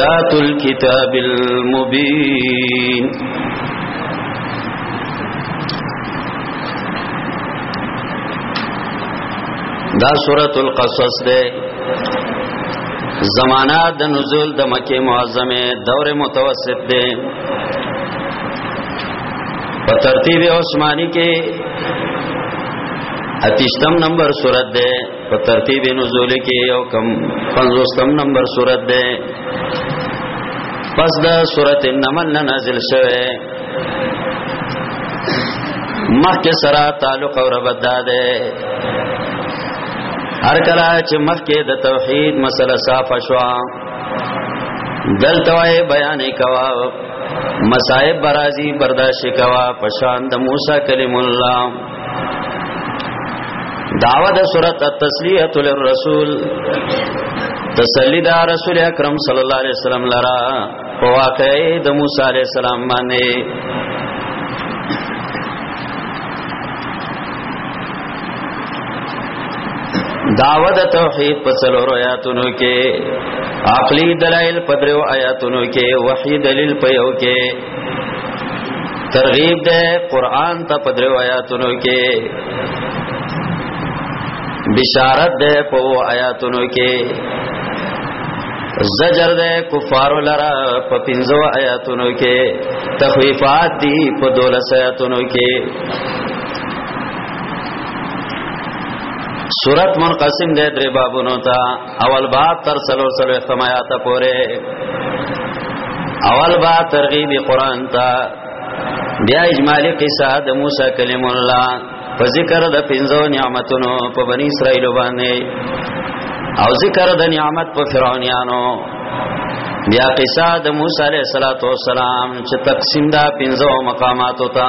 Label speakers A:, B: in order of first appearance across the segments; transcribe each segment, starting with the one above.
A: آيات الكتاب المبين دا سورۃ القصص ده زمانہ د نزول د مکه معظمه دور متوسط ده په ترتیب عثماني کې اتیشتم نمبر سورۃ ده په ترتیب نزول کې یو کم 50 نمبر سورته ده پس دا سورته النمل نازل شوه مخکې سره تعلق او ربط ده هر کله چې مخکې د توحید مسله صاف شوه دلته وای بیان کوا مصائب برازي برداشت کوا پشان د موسی کلیم الله دعوه د سورۃ التسلیه للرسول تسلی دا رسول اکرم صلی الله علیه وسلم لرا په واقعې د موسی علیه السلام باندې دعوه د توحید په څلورو آیاتونو کې عقلی دلایل په درو آیاتونو کې وحی دلیل په یو کې ترغیب ده قران ته په درو آیاتونو کې بشارت ده په آیاتونو کې زجر ده کفار لرا په پنځو آیاتونو کې تخویفات دي په دولس آیاتونو کې سورت منقسم ده درې بابونو ته اول باب تر سلور سلو اختمایات پوره اول با ترغیب قرآن تا بیا اجمالی قصہ د موسی کلیم الله په ذکر د پنځو نعمتونو په بنی اسرائیل باندې او ذکر د نعمت په فرعونانو بیا قصہ د موسی علیہ الصلوۃ والسلام چې تقسیم دا پنځو مقامات وتا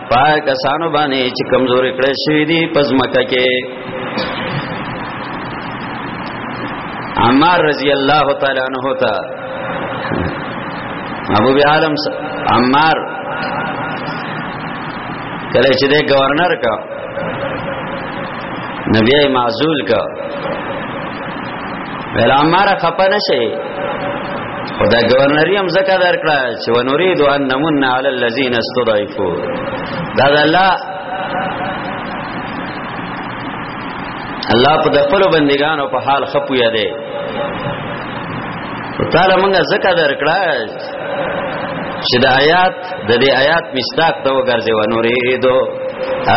A: پای کسانو باندې چې کمزور کړي شوی دي پزمکه کې عمار رضی الله تعالی عنہ تا ابو بی عالم عمار کله چې د گورنر کا نبی معزول کا ویل عمار خپنه شي خدا گورنری هم زکه درکړه چې ونريد ان نمن علی الذین استضعفوا دا الله الله په خپل بندگانو په حال خپو یاده تعالی موږ زکه درکړه چې د آیات د دې آیات مستاق ته وګرځي و نورې دو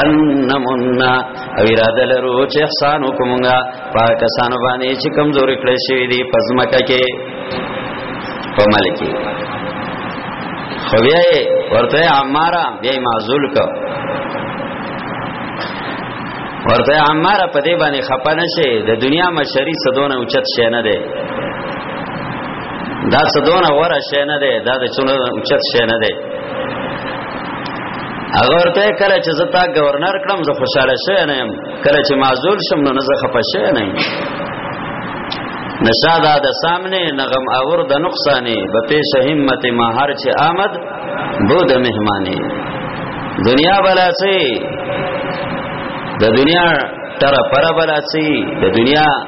A: ان مننا او اراده لرو چې احسان وکومږه پاکستان باندې چې کمزوري کړی شوی دی پزماکه کې په ملک کې خو بیا ورته عمارا بیا معزول کو ورته عمارا په دې باندې خپه نشي د دنیا مشری صدونه اوچت شي نه دی دا صدونه وره شي نه دی دا د چونو اوچت شي نه دی اگر ته کله چې زتا گورنر کړم زه خوشاله شوم کله چې معذور شم نو نه زه خپه شوی نه یم نشا دا د سامنے نغم اور د نقصانے بپیش همت ما هر چه آمد بود مهمانه دنیا بلا سي د دنیا تر پر بلا سي د دنیا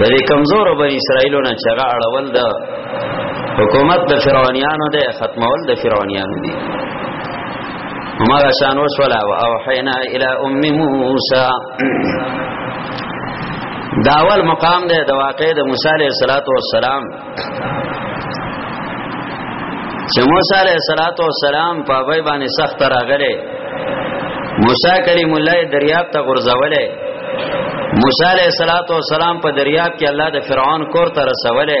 A: د دې کمزور بنی اسرائیلو نه چغه اړول د حکومت د فرعونانو ده ختمول د فرعونانو دي ما شان وسولا او اوحینا الی ام موسی داول مقام ده د واقع د موسی علیه السلام چې موسی علیه السلام په وای باندې سخت راغله موسی کریم الله دریاب ته غرزولې موسی علیه السلام په دریاب کې الله د فرعون کور ته رسولې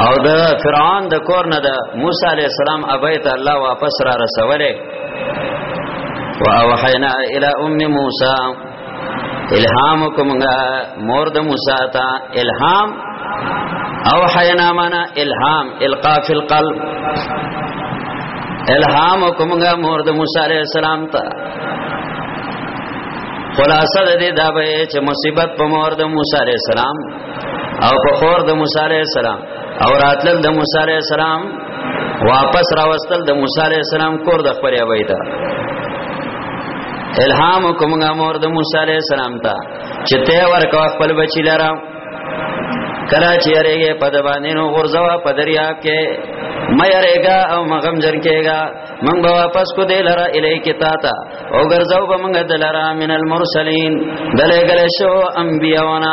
A: او د فرعون د کور نه د موسی علی السلام ابیت الله واپس را رسوله واوحینا الی ام موسی الهام کومګه مور د موسی ته الهام او حینا معنا الهام القا فی القلب الهام کومګه مور د موسی علیہ السلام ته خلاصه د دې دا به چې مصیبت په مور د موسی علی السلام او په خور د موسی علی السلام او راتل د موسی علی السلام واپس راوستل د موسی علی السلام کور د خپل ابي ته الهام کومه مور د موسی علی السلام ته چې ته ورکو خپل بچی لره کلا چې یریږي په د باندې نو غرزوا په دریا کې مې یریګا او مغم جن کېګا من به واپس کو دې لره الی کې تا تا او غرزو به موږ دلاره من المرسلین دلې ګل شو انبیاونا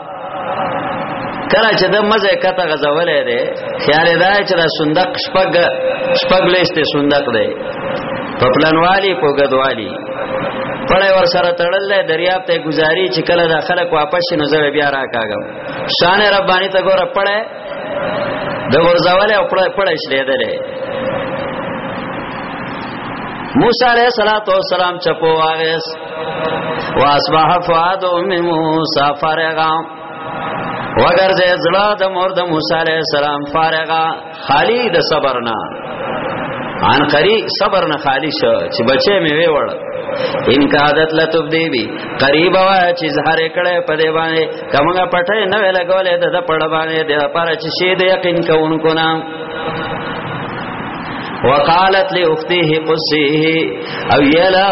A: کله چې د مزه کته غزولې ده خیال دا چې دا صندوق شپږ شپږ لیسته صندوق ده په پلانوالي په غدوالي پړې ور سره تړل ده دریاب ته گزاري چې کله دا خلک واپس شنو زو بیا راکاګم شان ربانی ته ګوره پړې د ورزولې او پړې پړې شلې ده موسی علیہ الصلوۃ والسلام چپو واغس واسبح فؤاد ام موسی فرغا وگر زه زړه د مور د موسی علی السلام فارغا خالی د صبر نه ان قری صبر نه خالی شو چې بچې مې وی وړ ان کا عادت لطف دی بی قریب وا چې زهر کړه په دی باندې کومه پټه نه ویل کولې د پړ باندې د پر چې شی د یقین کوونکو نام وقالت لاخته قصيه او يلا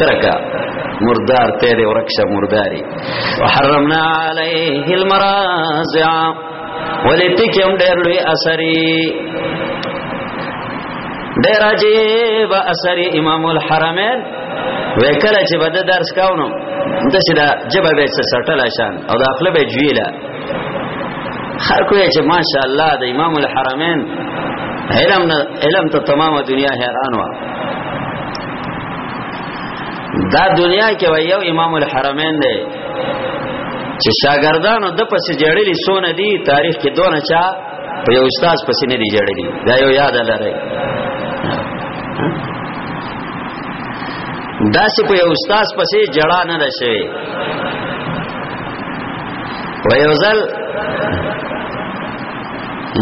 A: کرکا مردار تیرے ورکشا مرداری وحرمنا علیه المرازع ولی پکی هم ډیر لوی اثری ډیر عجیب اثری امام الحرمین وکړه چې بده درس کاونو د څه دا جبه به څه سټل شان او د خپل به جویله هر کوی چې ماشا الله د امام الحرمین علم علم ته تمامه دنیا حیران و دا دنیا کې وای یو امام الحرمین دی چې شاګردانو د پسې جړلې سونه دي تاریخ کې دونه چا په یو استاد پسې نه دي جړلې دا یو یاد لرئ دا چې په یو استاد پسې جړا نه ده شوی و یو ځل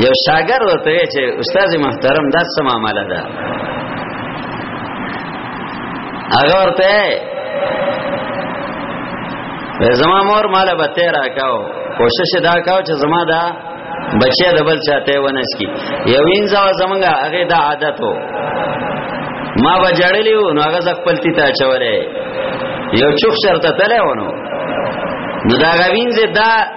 A: یو شاګرد ته چې استاد محترم دا سم عمل ده هغه ورته زما مور مال به تیرا کاو کوشش دا کاو چې زما دا بچی د بل چاته ونس کی یو انځه زمونږه هغه دا عادت وو ما به جړلیو نو هغه خپل تی ته چولې یو چوخ شرط تله ونو نو دا غوینځه دا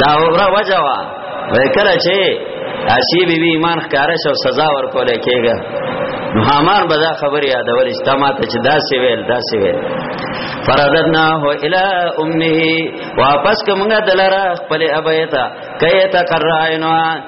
A: دا وګړه وجوا وکړه چې اسی بی بی ایمان ښکارا شو سزا ورکول کېږي نو هامان به دا خبره یادول چې تا ماته چې دا سی ویل دا سی ویل فرددنا هو الى امه واپس کومه دلاره خپل ابیتا کایتا قرائنوا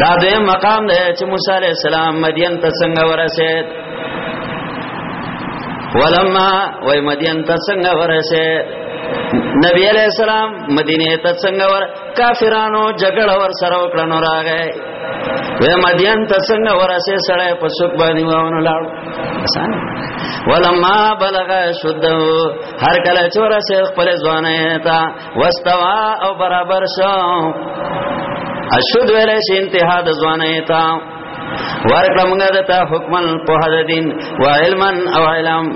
A: دا دویم مقام دی چې موسی علی السلام مدین ته څنګه ورسید ولما وای مدین ته څنګه ورسید نبی علیہ السلام مدینه ته څنګه ور کافرانو جګړه ور سره وکړنو راغې و مدین ته څنګه ورسه سره په څوک باندې وونه لاړ آسان ولما بلغ شدو هر کله چورسه خپل ځوانه تا واستوا او برابر شو اشد ویل شي انتها د ځوانه تا ورکړه موږ د ته حکمن په هد دین و علما او علم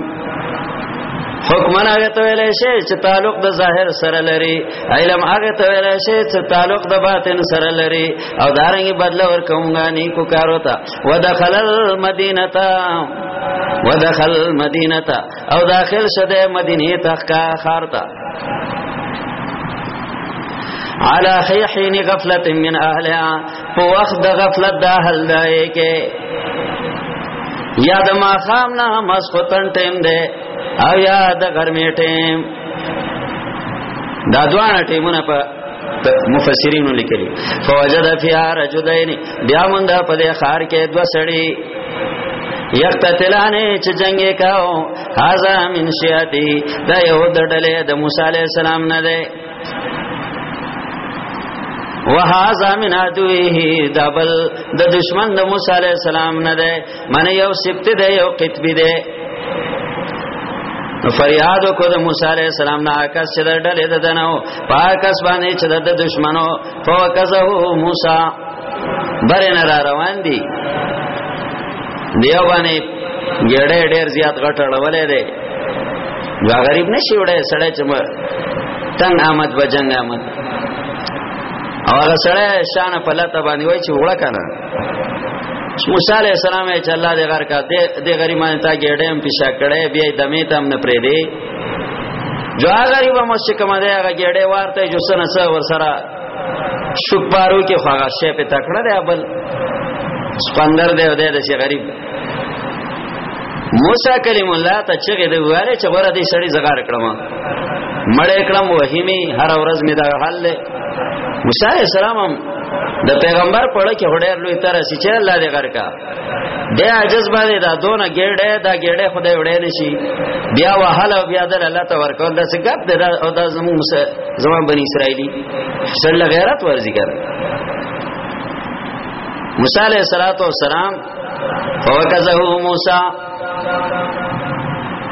A: حکمن هغه ته ویل شي چې تعلق د ظاهر سره لري علم هغه ته ویل شي چې تعلق د باطن سره لري او دارنګ بدل ورکومګا نه کو کارو تا ودخل المدینه تا ودخل المدینه تا او داخل شده مدینه تخکا خارتا علا خیحین غفلت من اهلها په وخت د غفلت د اهل دی کې یا د ما خام نه مس کو تن ټیم دی او یا د ګرمې ټیم دا دوه ټیمونه په مفسرینو لیکلي فوجد فیها رجلین بیا مونږ په دې خار کې دو سړی یقتتلانه چې جنگ کاو هاذا من شیاتی دا یو د ډلې د موسی علی السلام نه ده وهذا من عدوه دبل د دشمن د موسی علی السلام نه ده من یو سبت ده یو قطب ده نو فریاد کو د موسی علی السلام نه آکاس چې د ډلې د دنو پاکس باندې چې د دشمنو فوکزه موسی برنه را روان دي دیو باندې ګړې ډېر زیات غټ اړولې ده دا غریب نشي وړه سړی چې تنگ آمد و جنگ آمد او هغه سره شان په لته باندې وای چې وړه کنه موسی علیہ السلام چې الله دې غر کا دې غریبانه تا ګډم پیشا کړي بیا دمه تم نه پرې دی جو هغه ریبه مشه کوم دی هغه ګډه ورته جو سره سره ور سره شپارو کې خواغه شی په تکړه دی بل سپندر دی دی د شي غریب موسی کلیم الله ته چې دی واره چې ور دې سړی زګار کړم مړې کړم وهیمی هر ورځ می دا حل له موسی السلام د پیغمبر په لکه هډیر لوی تر سي چې الله دې غرکا د عجز باندې دا دونه ګړې دا ګړې خدای وړې نشي بیا وهله بیا د الله ته ورکول دا څه ګپ دی دا او دا زموږ زموږ بنی اسرائیلی سره غیرت ورزي کړ موسی علیہ الصلوۃ والسلام فوکزه موسی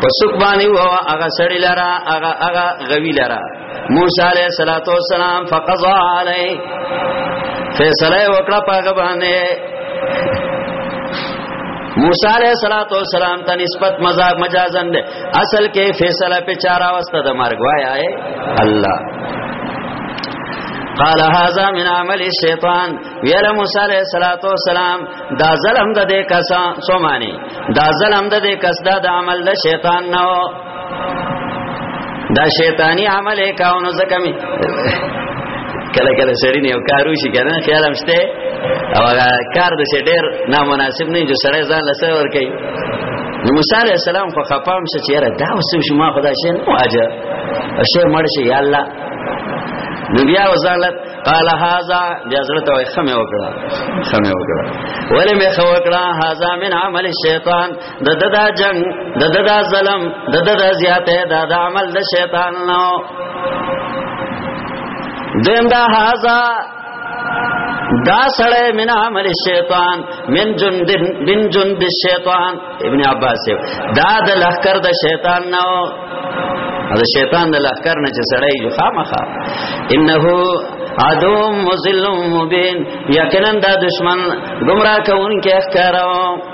A: پسوک باندې و هغه سړی لرا هغه هغه غوی لرا موسی علیہ الصلوۃ والسلام فقضا علی فیصله وکړه پاګه باندې موسی علیہ الصلوۃ والسلام ته نسبت مزاج مجازن ده اصل کې فیصله په چار اوسته د مرګ وایا اے الله قال هذا من عمل الشیطان ویل موسی علیہ الصلوۃ والسلام دا ظلم د دې کسان سو معنی دا ظلم د دې کس دا د عمل د شیطان نه دا شیطانی عمل کاو نو زکه می کله کله سړی نه کارو شي کنه خیال هم شته او کار د څه ډیر نامناسب نه جو سړی ځان لسه ور کوي نو موسی علی السلام خو خپام شې چیرې دا اوس شما خدای شي نو اجه شي مړ شي یا الله نو بیا وزالت قال هاذا بیا زړه ته خمه وکړه خمه وکړه ولې مې خو وکړه هاذا من عمل الشیطان د ددا جنگ د ددا ظلم د ددا زیاته د د عمل د شیطان نو دیم دا هاذا دا سړی من عمل شیطان من جند من جند شیطان ابن عباس دا د لخر د شیطان نو دا شیطان د لخر نه چې سړی جو خامخه انه عدو مذل مبین یقینا دا دشمن گمراه کون کې ښکارو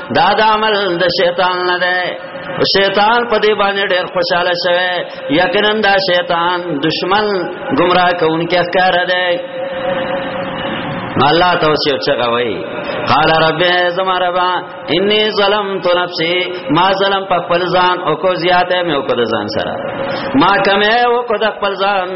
A: دا د عمل د شیطان نه ده شیطان په دې باندې ډېر خوشاله شوی یقینا دا شیطان دشمن گمراه کوونکی ښکار دی الله توسیو چغوي قال رب زما ربا انی ظلمت نفسی ما ظلم په خپل ځان او کو زیاته مې او کو ځان سره ما کمه او کو د خپل ځان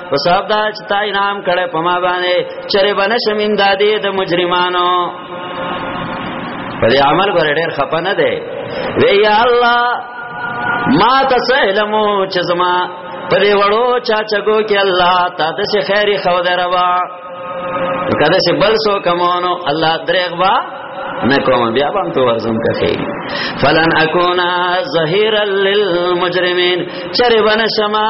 A: په سبب دا چې تا انعام کړه په ما باندې چرې باندې شمین دادې د مجرمانو په دې عمل باندې ډېر خپه نه دی وی یا الله ما تسهلمو چې زما په دې وړو چا چګو کې الله تا د څه خیری خو دروا کده چې بل سو کمونو الله درېغ با نه کوم بیا به ته ورزم کوي فلن اكونا ظهيرا للمجرمين چرې بنشما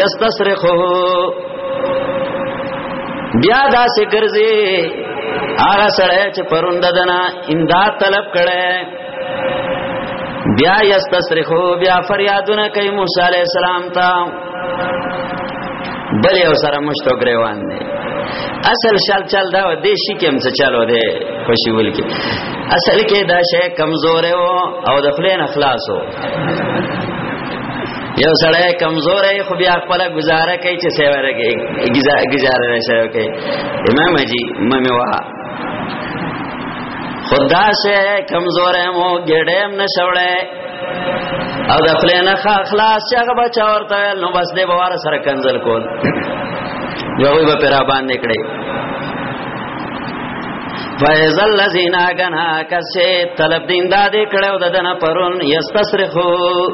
A: یستصرخو بیا دا سه ګرځي هغه سره چې پروند دنا امداد طلب کړي بیا یستصرخو بیا فریادونه کوي موسی علی السلام ته بل یو سره مشتو گریوان دی اصل شال چل دا و دی شی کم څه چلو دی خوشی ول کی اصل کې دا شی کمزور او د خلین اخلاصو یو سړی کمزور ای خو بیا خپل گزاره کوي چې سیوره کوي گزاره نه شوی کوي امام جی ممه وها خدا سے کمزور ہے مو گڑیم نہ شوڑے او د خپل نه خلاص چې هغه بچا ورته نو بس دې بوار سره کنزل کول یو به پر باندې کړې فیز الذین اگنا کسه طلب دین دا دې کړو ددن پرون یستصرخو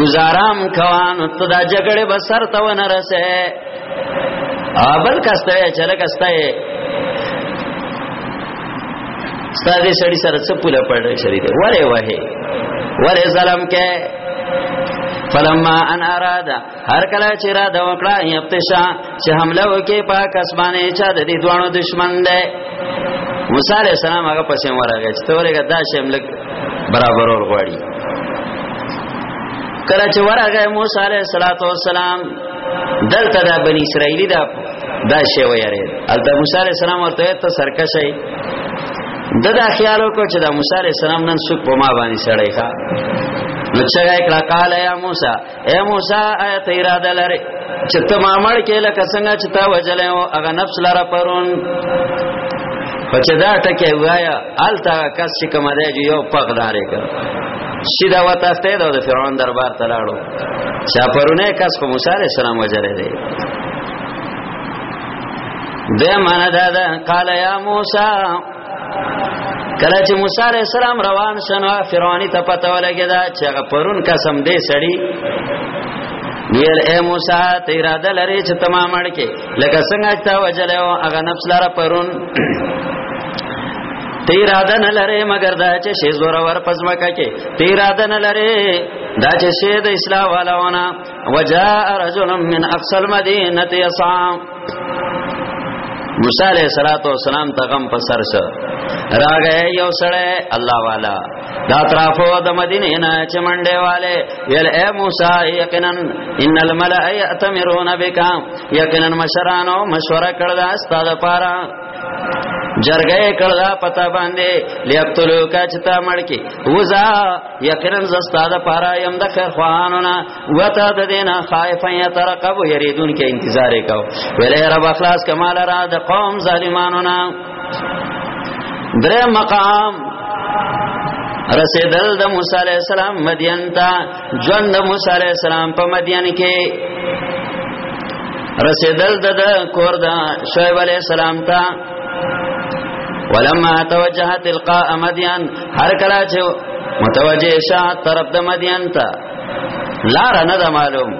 A: گزارام کوان ته دا جګړه به سر ته ونه رسه اول کسته چې لکسته ستاسو سړی سره څه پوله پړل شری دی وره وه وره ظلم کې فلما ان اراده هر کله چې را د وکړه یبتشا چې حمله وکي په کسبانه چا د دې دوانو دشمن دی موسی علی السلام هغه پسې ورغی چې تورګه دا شیم لګ برابر ور غواړي کله چې ورغی موسی علی السلام دلته دا بنی اسرائیلی دا دا شی ویری البته موسی علی السلام ورته ته سرکش دی د دا خیالو کو چې دا موسی علی السلام نن څوک په ما باندې سړی ښا نو چې کړه قال یا موسی اے موسی آیت اراده لري چې ته ما مړ کې لکه څنګه چې تا وجلې او هغه نفس لره پرون خو چې دا ټکه وایا التا کس چې کوم دی جو یو پغ داري کړ سیدا وته ته د فرعون دربار ته لاړو چا پرونه کس کو موسی عليه السلام وجره دی د معنا دا ده قال یا موسی کله چې موسی علی السلام روان شنو فرعون ته پته ولګی دا چې هغه پرون قسم دې سړی ویل اے موسی ته اراده لري چې تمام اړ کې لکه څنګه چې تا وجل او هغه نفس لاره پرون ته اراده نه لري مگر دا چې شی زور ور پزما کې ته اراده نه لري دا چې شی د اسلام والاونه وجاء رجل من اقصى المدينه يسعى موسی علیہ الصلوۃ والسلام ته غم په سر سره راغې یو سړی الله والا دا طرفو د مدینه نه چې منډه والے ویل اے موسی یقینا ان الملأ یاتمرون بک یقینا مشرانو مشوره کړل استاد پاره جرګه کړه پتا باندې لیقتلوا کچتا مړکی وزا یقینا زستا د پاره يم د خیر خوانونه وته د دینه خائف یترقب یریدون کې انتظار وکاو ویلې رب اخلاص کمال را د قوم ظالمانو نه درې مقام رسیدل د موسی علی السلام مدین ته ژوند د موسی علی السلام په مدین کې رسیدل د کور د شعیب علی السلام ته ولما توجهت القاء مدین هر کله چې متوجه شه طرف د مدین ته لار نه ده معلوم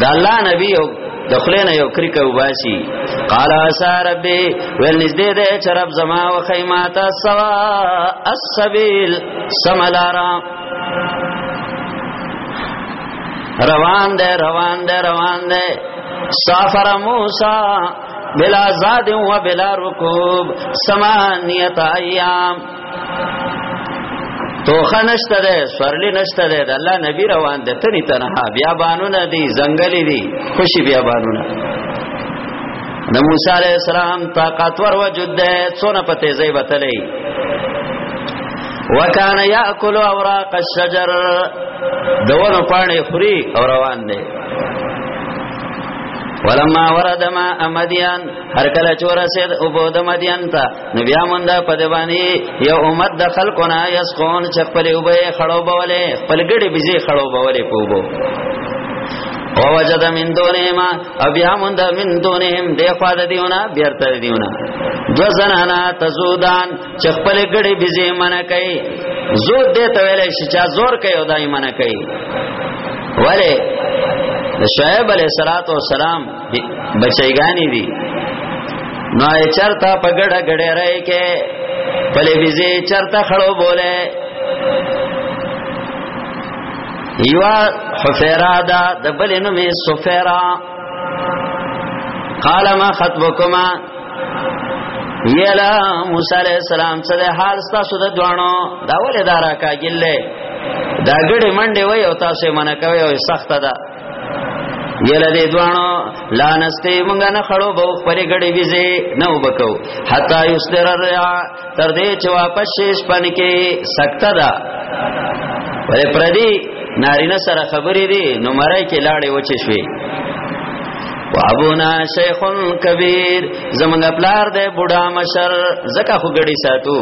A: د الله نبی یو د خلین یو کریک وباسي قال اسا ربي ول نږدې دې چرپ زما او خیمات سوا السبيل سملارا روان دے روان دے روان دے سافر موسی بلا زاد و بلا رکوب سمانیت ایام توخه نشته ده سورلی نشته ده د الله نبی روان ده تنی تنها بیا بانونه دي زنګلی دي خوشي بیا بانونه د موسی علی السلام طاقت ور وجود ده څونه په تیزی وتلی وکانه یاکل اوراق الشجر دونه پانی خوري او روان دي ولما ورد ما مدین هر کله چور سید او بود مدین تا نو بیا مونږ د پدوانی یو امت د خلکو نه یسقون چې خپل وبې خړو بولې خپل ګړي بيزي خړو بولې پوبو او وجد من دونهم او بیا مونږ د من دونهم د خوا د دیونه بیرته دیونه دو زنانا تزودان چې خپل ګړي بيزي منه کوي زود دې ته ویلې چې چا زور کوي او دای منه کوي وله شعیب علیہ الصلوۃ والسلام بچایګانی دي نو چرته په ګډه ګډه راي کې پلې بيزي چرته خړو بوله یوا حفیرا دا د بلې نو می سفیرا قال ما خطبكما یلا موسی علیہ السلام څه د حال تاسو د دوانو دا ولې دارا کاګلې دا ګړې منډې وای او تاسو منه کوي او سخت ده یلا دې دوانو لا نسته مونږ نه خړو بو پرې غړې ویزه نه وبکو حتا یستر ریا تر دې چې واپس شیش پن کې سکتا دا ولې پردي نارینه سره خبرې دي نو مړای کې لاړې وچې شوې وابونا شیخ کبیر زمنګ پلار دې بوډا مشر زکه خو غړي ساتو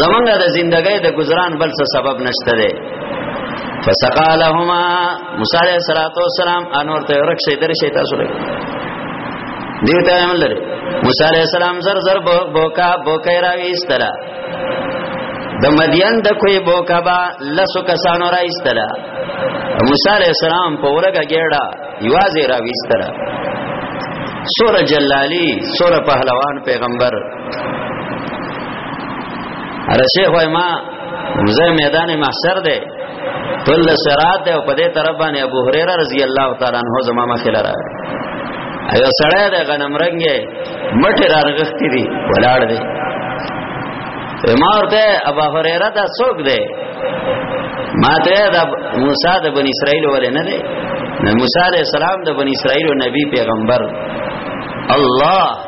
A: زمنګ د زندګۍ د گزاران بل څه سبب نشته دی فسقا لهما موسی علیہ الصلوۃ والسلام انور ته ورکشه درشه تاسو له دیوتا هم لري موسی علیہ السلام زر زر بوکا بوکای راويستلا د مدین د کوی بوکا با لسو کسانو راويستلا موسی علیہ السلام په ورګه ګډا یوازې راويستلا سور جلالی سور پهلوان پیغمبر اره شیخ وای ما زه میدان محشر ده تل سرات ده په دې طرف باندې ابو هريره رضی الله تعالی عنہ زما مخې لره ایو سړی ده غنم رنگه مټه رارغختی دي ولاړ دي ما ورته ابو هريره دا څوک ده ما ته دا موسی د بنی اسرائیل ولې نه ده موسی علیہ السلام د بنی اسرائیل نبی پیغمبر الله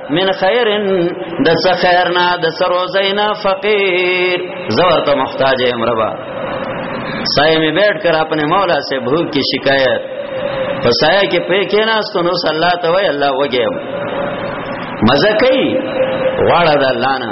A: من خیر د څه خیر نه د سرو زینا فقیر زور ته محتاج یم ربا سایه می بیٹھ کر اپنے مولا سے بھوک کی شکایت پسایا کې پې کې نه استو نو صلی الله تعالی الله وګیم مزه کوي واړه د الله نه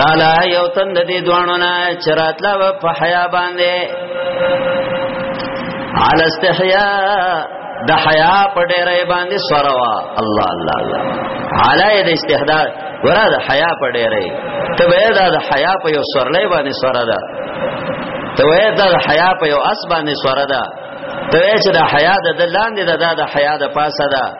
A: رالا یو تند دې دوانو نه چراتلا و په حیا باندې عل استحیا د حیا په ډېرې باندې سروا الله الله الله علی د استحدار ورا د حیا په ډېرې ته به دا د حیا په یو سرلې باندې سره ده ته وې دا د حیا په یو اس باندې سره ده ته چې د حیا د لاندې ده د حیا د پاسه ده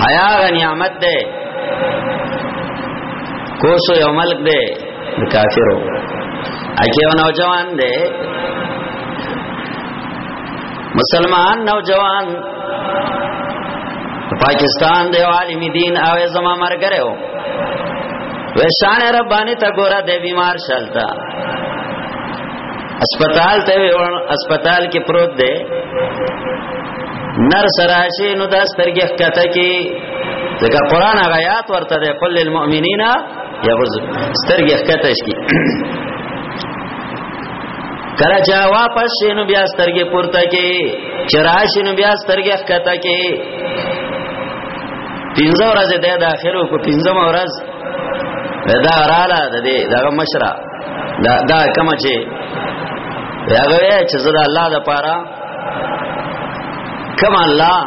A: حیا غ نعمت ده کوسو یو ملک ده کافرو اکی یو نوجوان ده مسلمان نوجوان پاکستان دی عالم دین او زما مرګره و وشان ربانی تا ګورا دی بیمار شلتا اسپیټال ته وړ اسپیټال کې پروت دی نر سراشی نو دا سترګې ښکته کې ځکه قران غیات ورته دی قل للمؤمنین یغز سترګې ښکته شي کله چې واپس شینو بیا سترګې پورته کې چراشینو بیا سترګې ښکته کې پینځه ورځې د اخرو کو پینځم ورځ دا رااله د دې دغه مشره دا دا کوم چې هغه چې زړه الله د پاره کما الله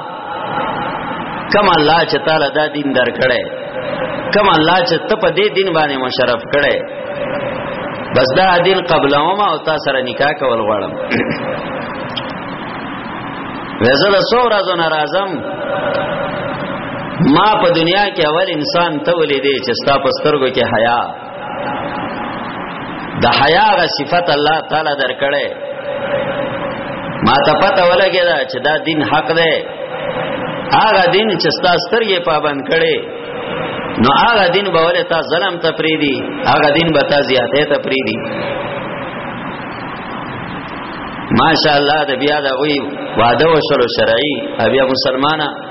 A: کما الله چې تعالی دا دین درکړي کما الله چې ته په دې دین باندې مشرف کړي بس دا دین قبلوم او تا سره نکاح کول غواړم وزه د سو ورځو ناراضم ما په دنیا کې اول انسان ته ولې دی چې ستا په سترګو کې حیا د حیا غ صفت الله تعالی درکړې ما ته پته ولګی دا چې دا دین حق دی هغه دین چې ستا سترګې پابند کړي نو هغه دین به ولې تا ظلم ته پریدي هغه دین به تا زیاته ته پریدي ماشاءالله د بیا د وی واده وشلو شرعي بیا مسلمانانه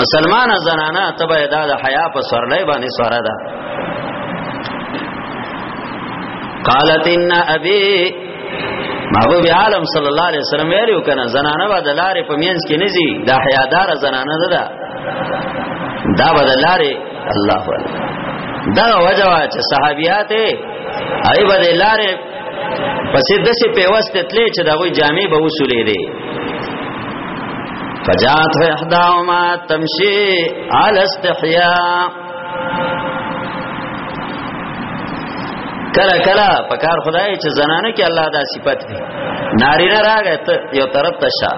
A: مسلمان زنانا تبا دا د حیا په سرلې باندې سره ده قالت ان ابي محبوب عالم صلی الله علیه وسلم ویلو کنه زنانه به د لارې په مینس کې نزي دا حیادار زنانه ده دا دا به د لارې الله ول دا وجوا چې صحابيات ای به د لارې پسې دسه پیوست تلې چې دا غوي جامع به وسولې دي فجات احداهما تمشي على استحياء کله کله پکار خدای چې زنانه کې الله دا صفت دی ناری نه راغی ته یو طرف ته شه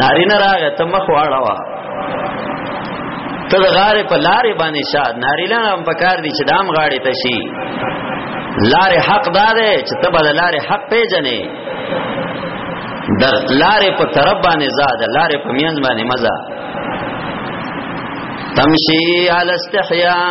A: نارینه راغه ته مخ واړوا ته د غارې په لارې باندې شاد نارینه هم پکار دي چې دام غاړې ته شي لارې حق دار چې ته بل لارې حق پیژنې در لارې په طرف باندې زاد لارې په مینځ باندې مزه تمشي على استحياء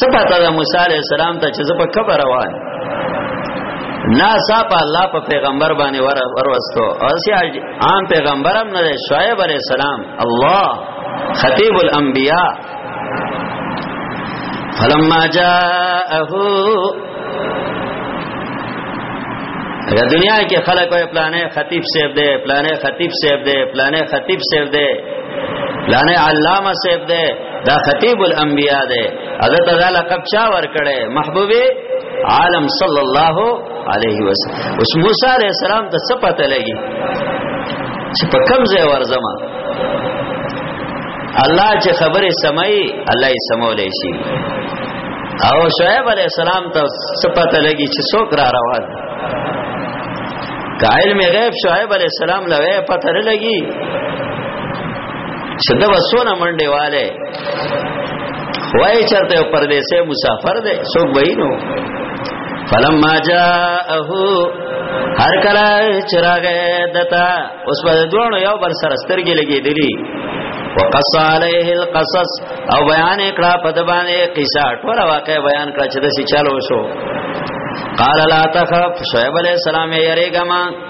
A: سپاته د موسی علی السلام ته چې په قبر روان نا صاحب الله په پیغمبر باندې ور وروستو او سی عام پیغمبر هم نه شعیب علی السلام الله خطیب الانبیاء فلما جاءه اگر دنیا کې خلک وي پلانې خطیب صاحب دی پلانې خطیب صاحب دی پلانې خطیب صاحب دی پلانې علامه صاحب دی دا خطیب الانبیاء دی اده ته دا لقب چا ور کړي محبوب عالم صلی الله علیه وسلم اوس موسی علیہ السلام ته څه پته لګي چې په کم ځای ورځما الله چې خبره سمای الله یې سمولې شي او شعیب علیہ السلام ته څه پته لګي چې څوک را روان کایل می غیب شعیب علیہ السلام لوي پته لګي صدا وسونه منډه والے وای چرته پردیسه مسافر دی څوک وای نو فلما جاءه هر کله چراغ دتا اوس په دوه یو بر سره سترګې لګې دي وقص عليه القصص او بیان کړه په د باندې قصه ټول واقع بیان کړه چې د سې چالو شو قال لا تخف شعیب علیہ السلام یې یریګما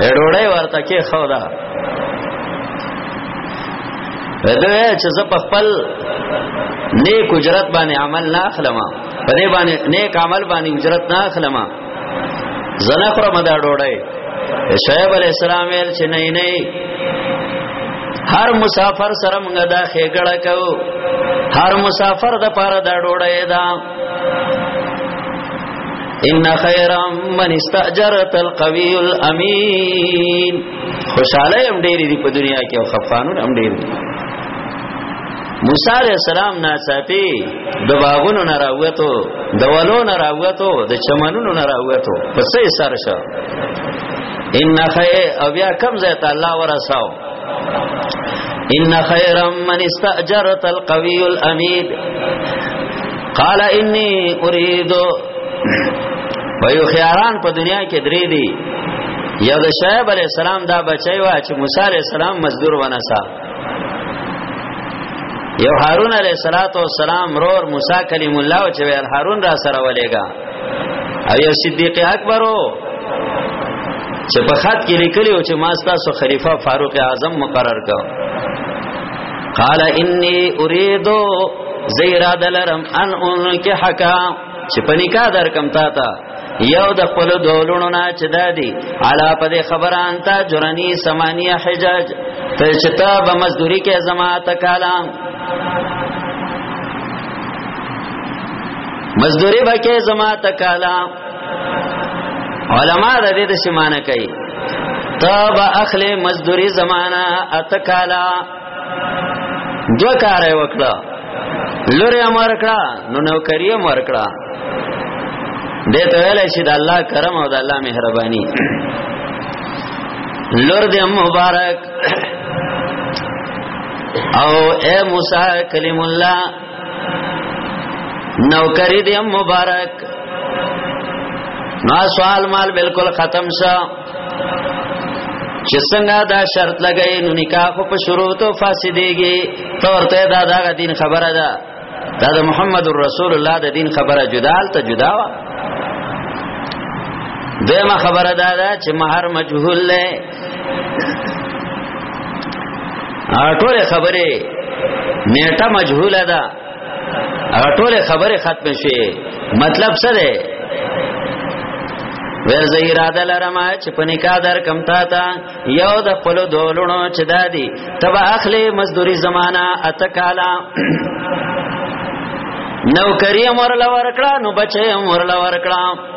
A: ډوړې ورته کې خو دا دوی چې زه په خپل نیک اجرت باندې عمل نه اخلم په دې باندې نیک عمل باندې اجرت نه اخلم زنه خره مدا ډوړې شعیب علی السلام ویل چې نه نه هر مسافر سره موږ دا خېګړه کو هر مسافر د پاره دا ډوړې دا ان خیر من استاجرت القوی الامین خوشاله هم ډېری دی په دنیا کې او خفقانون هم ډېری دی موسی علیہ السلام ناڅاپي د باغونو نه راوته د ولو نه راوته د چمنونو نه راوته په سې سر شو ان خیر او بیا کم زه ته الله ورساو ان خيرا من استاجرت القوي الامين قال اني اريد ويو خياران په دنیا کې درې دي یو د شعیب علی السلام دا بچی وا چې موسی علی السلام مزدور ونسا یو هارون علی السلام رور موسی کلیم الله چې هارون را سره ولېګا ایا صدیق اکبر چې په خط کې لیکلی او چې ما ستاسو خلیفہ فاروق اعظم مقرر کړ قال انی اريد زیرا دلرم ان ان کې حقا چې په نکاح درکم تا ته یو د خپل دولونو نه چې دادی علا په دې خبره انت جرنی سمانیه حجاج ته چې تا به مزدوری کې زما تکالام مزدوری بکه زما تکالا علما د دې د سیمانه کوي تب اخل مزدوری زمانہ اتکالا دو کار وکړه لوري امر کړه نو نو کری امر کړه دې ته ویل شي د الله کرم او د الله مهرباني لور دې مبارک او اے موسی کلیم الله نوکری دی مبارک نو سوال مال بالکل ختم شو چې څنګه دا شرط لګی نو نکاح خو په شروع تو فاسدېږي تورته دا دا دین خبره ده دا د محمد رسول الله د دین خبره جدال ته جدا وا دیمه خبره ده چې مہر مجهول له ټول خبره نیټه مجهوله ده ټول خبره ختم شي مطلب څه ده ور زه اراده لرم چې په نکاح در کم تا تا یو د خپل دولونو چې دادی تبا اخلي مزدوري زمانہ اتکالا نو کریم ورلا ورکړه نو بچي ورلا ورکړه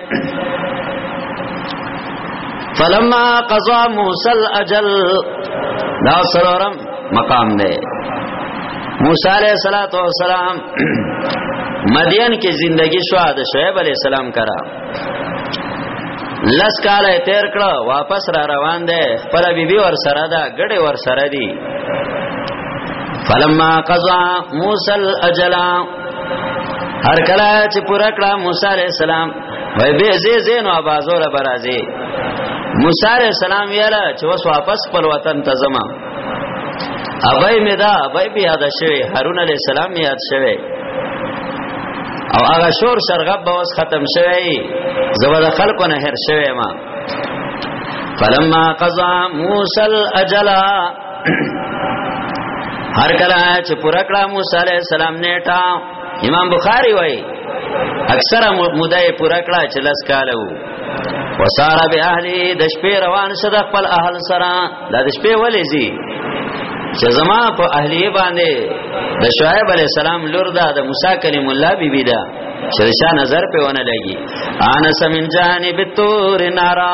A: فلما قضا موسی الاجل دا سرورم مقام دی موسی علیہ الصلوۃ والسلام مدین کې زندگی شو د شعیب علیہ السلام کرا لس کال تیر کړه واپس را روان دی خپل بیبي ور سره دا ګډه ور سره دی فلما قضا موسی الاجل هر کله چې پورا کړه موسی عليه السلام وای به زه زینو ابازور برازي موسی عليه السلام یاله چې وس واپس خپل وطن ته زما ابای می دا ابای بیا دا شوی هارون عليه السلام یاد شوی او هغه شور شرغب به وس ختم شوی زبر خلکو نه هر شوی ما فلما قضا موسی الاجل هر کله چې پورا کړه موسی عليه السلام نیټه امام بخاری وای اکثر مدای پورا کړه چې لس کال وو وسار به اهلی د شپې روان شه د خپل اهل سره د شپې ولې زی چې زما په اهلی باندې د شعیب علی السلام لور ده د موسی کلیم الله بیبی ده چې شاه نظر په ونه لګي انا سمن جانب تور نارا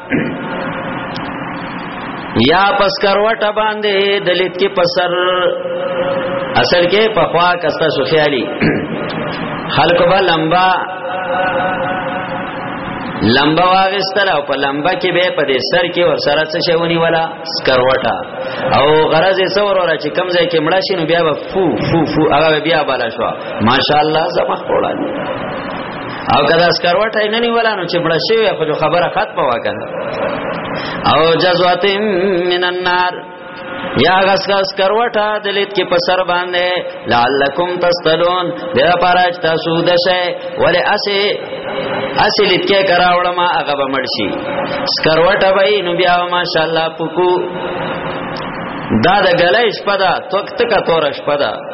A: یا پس کروټه باندې د لیت کې پسر اصل کې په خوا کستا سو خیالي خلق به لمبا لمبا واغستل او په لمبا کې به په دې سر کې ور سره څه شونی ولا سکروټا او غرض یې څور ور چې کم ځای کې مړ شي نو بیا به فو فو فو هغه بیا بالا شو ماشاءالله زما خپل او کدا سکروټه نه نیولانو چې مړ شوی خو خبره ختمه وکړه او جزوات من النار یا غس غس کروټه د لیت کې په سر باندې لعلکم تستلون د لپاره چې تاسو د شي ولې اسه اسه لیت کې کراوړه ما هغه به مرشي سکروټه وای نو بیا ماشاءالله پکو دا د غلې شپه دا توک تک تور شپه دا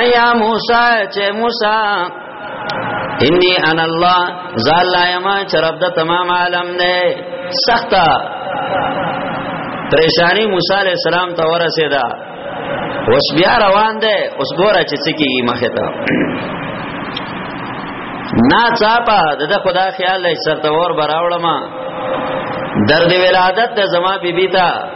A: ایا موسی چې موسی انی انا الله زال لا یما چې رب د تمام عالم نه سخته پریشانی موسی علی السلام ته ورسېدا اوس بیا روان دی اوس ګوره چې څه کیږي مخه ته نا چاپا دغه خدا خیال لای سرته ور براوړم درد ولادت د زما بیبی ته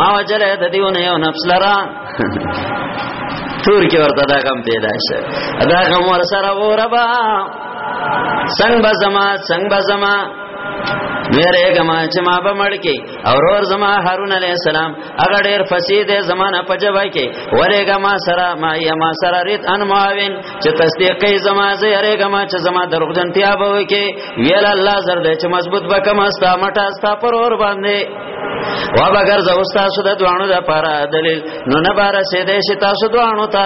A: ما وجل د دیونه یو نفس لرا تور کې ورته دا غم پیدا شه دا غم ور سره وربا څنګه بزما څنګه بزما میرے گما چې ما به مړ کې اورور زما هارون علی السلام هغه ډیر فصیح دی زمانہ پجبای کې ورې گما سره ما یا ما سره ریت ان معاون چې تصدیقې زما زه یې گما چې زما دروغجنتیا به وکي ویل الله زر دې چې مضبوط بکم استا مټه استا پرور باندې وا بغیر زوستا سود دوانو د پارا دلیل نو نه بار سه دې شي تاسو دوانو ته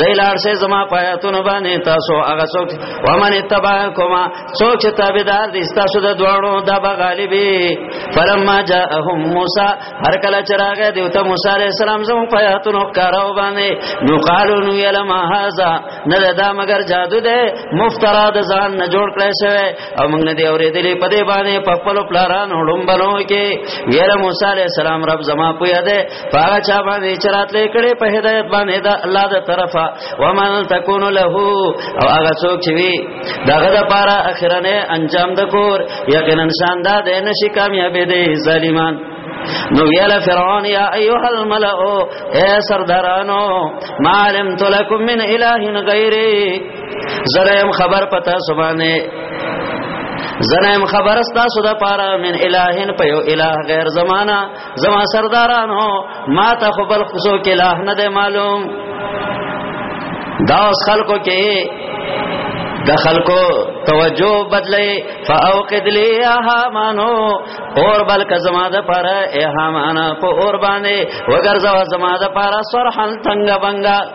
A: زیلار سه زما پاتون باندې تاسو هغه څوک ومن تبع کوما څوک چې تابعدار دي تاسو د دوانو د غالبي فلما جاءهم موسی هر کله چراغ دی ته موسی عليه السلام زما پاتون کارو باندې نو قالو نو یلما هاذا نه دا مگر جادو دې مفترا د ځان نه جوړ کړی شوی او موږ نه دی اورېدلې په دې باندې په خپل پلارانو ډومبلو کې ویل موسی عليه السلام رب زما پویا ده پاغه چا باندې چرات لیکړې په هدایت باندې دا الله د طرفه ومن تكون له او هغه څوک چې وي دغه د پاره اخرنه انجام د کور یقینا شان دا د نشي کامیابې دي ظالمان نو ویل فرعون یا ایها الملأ اے سردارانو ما علمت لكم من اله غیری زرم خبر پتا سبانه زنم خبر استا سودا پارا من الہن پیو الہ غیر زمانہ زما سردارانو ما ته خپل خصو کې الہ نه دی معلوم دا اوس خلکو کې د خلکو توجه بدلې فاوقد لي اهمانو اور بل ک زما د پر اهمانا په اور باندې وګرځوا زما د پر سرحل تنگ بنگا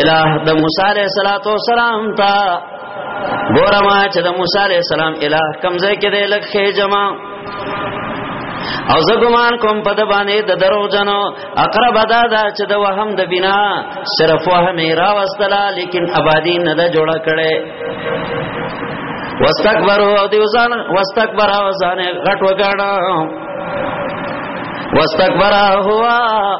A: الہ د موسی علیہ الصلوۃ والسلام تا ګورما چې د موسی علیہ السلام الہ کمزې کې د لکه جما او زګمان کوم په د باندې د درو جنو اقرب ادا دا چې د وهم د بنا صرف وهم را واستلا لیکن آبادی نه د جوړه کړي واستكبر او دی وزن واستكبر او ځان غټ وګاڼه واستكبر هوا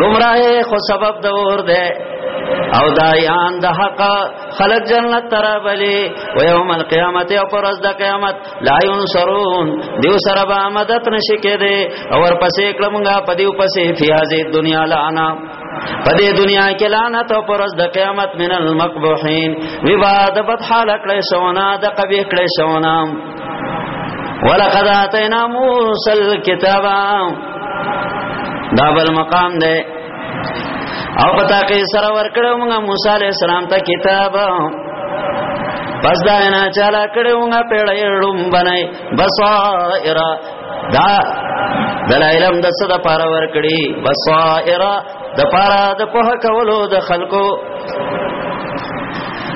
A: گمراهه خو سبب د اور ده او دایان د حق خلق جنت ترا بلی و یوم القیامت او پر از د قیامت لا ينصرون دیو سره به مدد نشی کېده او ور پسې کړمږه پدیو پسې فیازه دنیا لانا پدې دنیا کې لعنت او پر از د قیامت من المقبوحین وی بعد بد حال کړې شونه د قبیح کړې شونه ولقد اتینا موسی الكتاب دا بل مقام دی او پتا کې سره ورکړو موږ موسی عليه السلام ته کتاب پس دا نه چاله کړو موږ پیړې ړوم بنای بصائر دا دلایلم د صد پاره ورکړي بصائر د پاره د په کولو د خلکو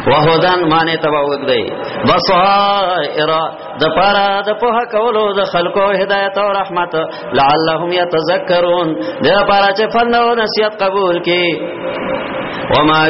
A: وهدان معنی تبوک دی بصائر د پارا د په کولو د خلکو هدایت او رحمت لعلهم يتذكرون د پارا چې فن او نصیحت قبول کی وما